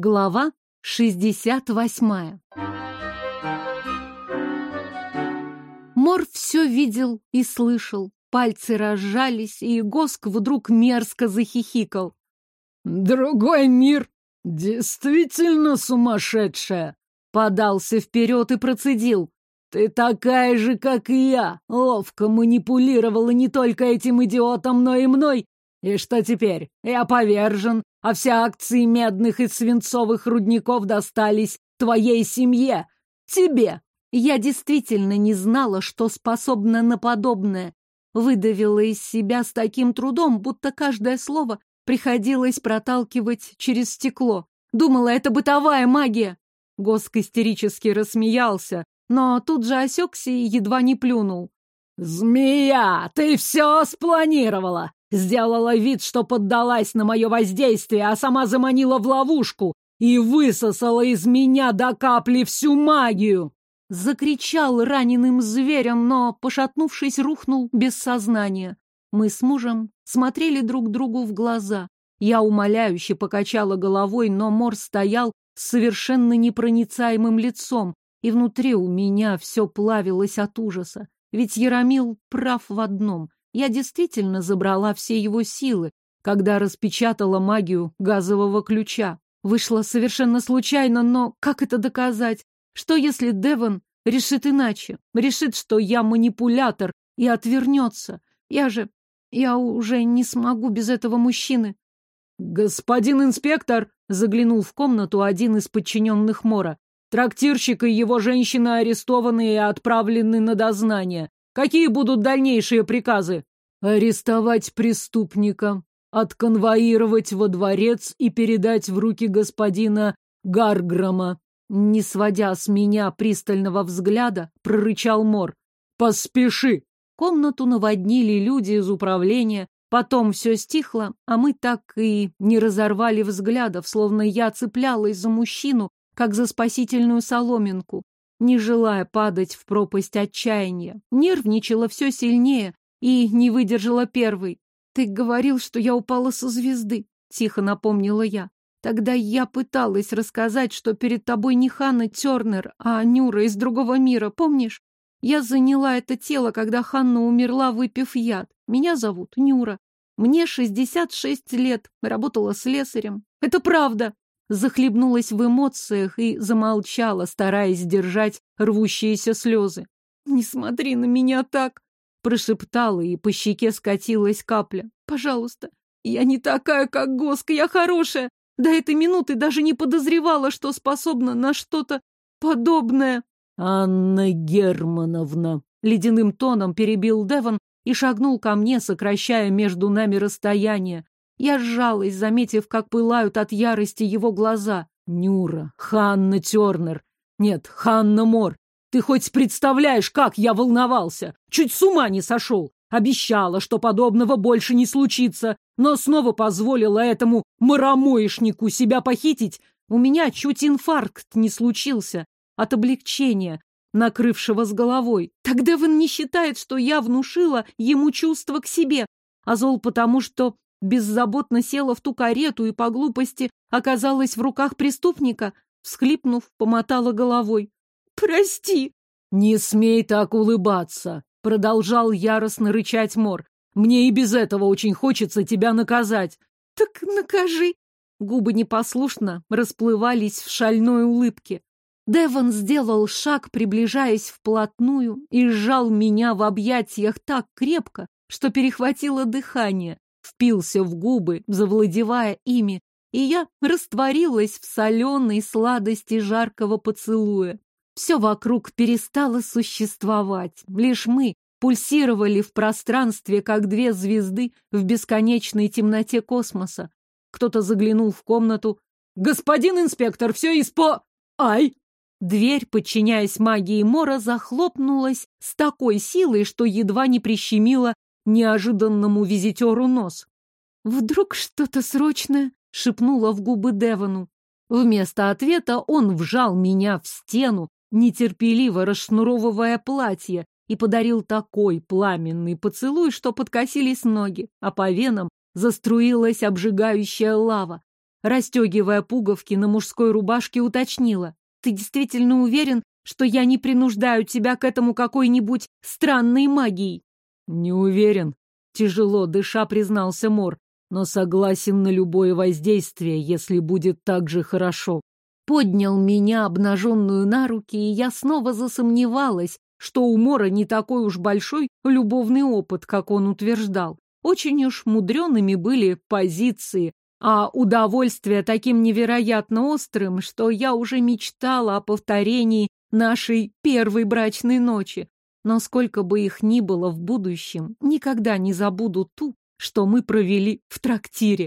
Глава 68. Мор все видел и слышал. Пальцы разжались, и Госк вдруг мерзко захихикал. «Другой мир действительно сумасшедшая!» Подался вперед и процедил. «Ты такая же, как и я, ловко манипулировала не только этим идиотом, но и мной. И что теперь? Я повержен, а все акции медных и свинцовых рудников достались твоей семье, тебе!» Я действительно не знала, что способна на подобное. Выдавила из себя с таким трудом, будто каждое слово приходилось проталкивать через стекло. Думала, это бытовая магия. Госк истерически рассмеялся, но тут же осекся и едва не плюнул. «Змея, ты все спланировала! Сделала вид, что поддалась на мое воздействие, а сама заманила в ловушку и высосала из меня до капли всю магию!» Закричал раненым зверем, но, пошатнувшись, рухнул без сознания. Мы с мужем смотрели друг другу в глаза. Я умоляюще покачала головой, но Мор стоял с совершенно непроницаемым лицом, и внутри у меня все плавилось от ужаса. Ведь Яромил прав в одном. Я действительно забрала все его силы, когда распечатала магию газового ключа. Вышло совершенно случайно, но как это доказать? Что если Девон решит иначе? Решит, что я манипулятор и отвернется? Я же... Я уже не смогу без этого мужчины. «Господин инспектор!» — заглянул в комнату один из подчиненных Мора. «Трактирщик и его женщина арестованы и отправлены на дознание. Какие будут дальнейшие приказы?» «Арестовать преступника, отконвоировать во дворец и передать в руки господина Гарграма», не сводя с меня пристального взгляда, прорычал Мор. «Поспеши!» Комнату наводнили люди из управления, потом все стихло, а мы так и не разорвали взглядов, словно я цеплялась за мужчину, как за спасительную соломинку, не желая падать в пропасть отчаяния. Нервничала все сильнее и не выдержала первой. «Ты говорил, что я упала со звезды», — тихо напомнила я. Тогда я пыталась рассказать, что перед тобой не Ханна Тернер, а Нюра из другого мира, помнишь? Я заняла это тело, когда Ханна умерла, выпив яд. Меня зовут Нюра. Мне 66 лет, работала слесарем. Это правда. Захлебнулась в эмоциях и замолчала, стараясь сдержать рвущиеся слезы. «Не смотри на меня так!» Прошептала, и по щеке скатилась капля. «Пожалуйста, я не такая, как Госка, я хорошая. До этой минуты даже не подозревала, что способна на что-то подобное. Анна Германовна, ледяным тоном перебил Деван и шагнул ко мне, сокращая между нами расстояние. Я сжалась, заметив, как пылают от ярости его глаза. Нюра, Ханна Тернер. Нет, Ханна Мор. Ты хоть представляешь, как я волновался? Чуть с ума не сошел. Обещала, что подобного больше не случится, но снова позволила этому маромоишнику себя похитить. У меня чуть инфаркт не случился от облегчения, накрывшего с головой. Тогда он не считает, что я внушила ему чувство к себе, а зол потому, что беззаботно села в ту карету и по глупости оказалась в руках преступника, всхлипнув, помотала головой. «Прости!» «Не смей так улыбаться!» Продолжал яростно рычать Мор. Мне и без этого очень хочется тебя наказать. Так накажи. Губы непослушно расплывались в шальной улыбке. Девон сделал шаг, приближаясь вплотную, и сжал меня в объятиях так крепко, что перехватило дыхание, впился в губы, завладевая ими, и я растворилась в соленой сладости жаркого поцелуя. Все вокруг перестало существовать. Лишь мы пульсировали в пространстве, как две звезды в бесконечной темноте космоса. Кто-то заглянул в комнату. «Господин инспектор, все испо...» «Ай!» Дверь, подчиняясь магии Мора, захлопнулась с такой силой, что едва не прищемила неожиданному визитеру нос. «Вдруг что-то срочное?» — шепнула в губы Девону. Вместо ответа он вжал меня в стену, нетерпеливо расшнуровывая платье, и подарил такой пламенный поцелуй, что подкосились ноги, а по венам заструилась обжигающая лава. расстегивая пуговки на мужской рубашке, уточнила. Ты действительно уверен, что я не принуждаю тебя к этому какой-нибудь странной магией? Не уверен. Тяжело дыша признался Мор, но согласен на любое воздействие, если будет так же хорошо. Поднял меня обнаженную на руки, и я снова засомневалась, что у Мора не такой уж большой любовный опыт, как он утверждал. Очень уж мудреными были позиции, а удовольствие таким невероятно острым, что я уже мечтала о повторении нашей первой брачной ночи. Но сколько бы их ни было в будущем, никогда не забуду ту, что мы провели в трактире.